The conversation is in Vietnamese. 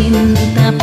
cinta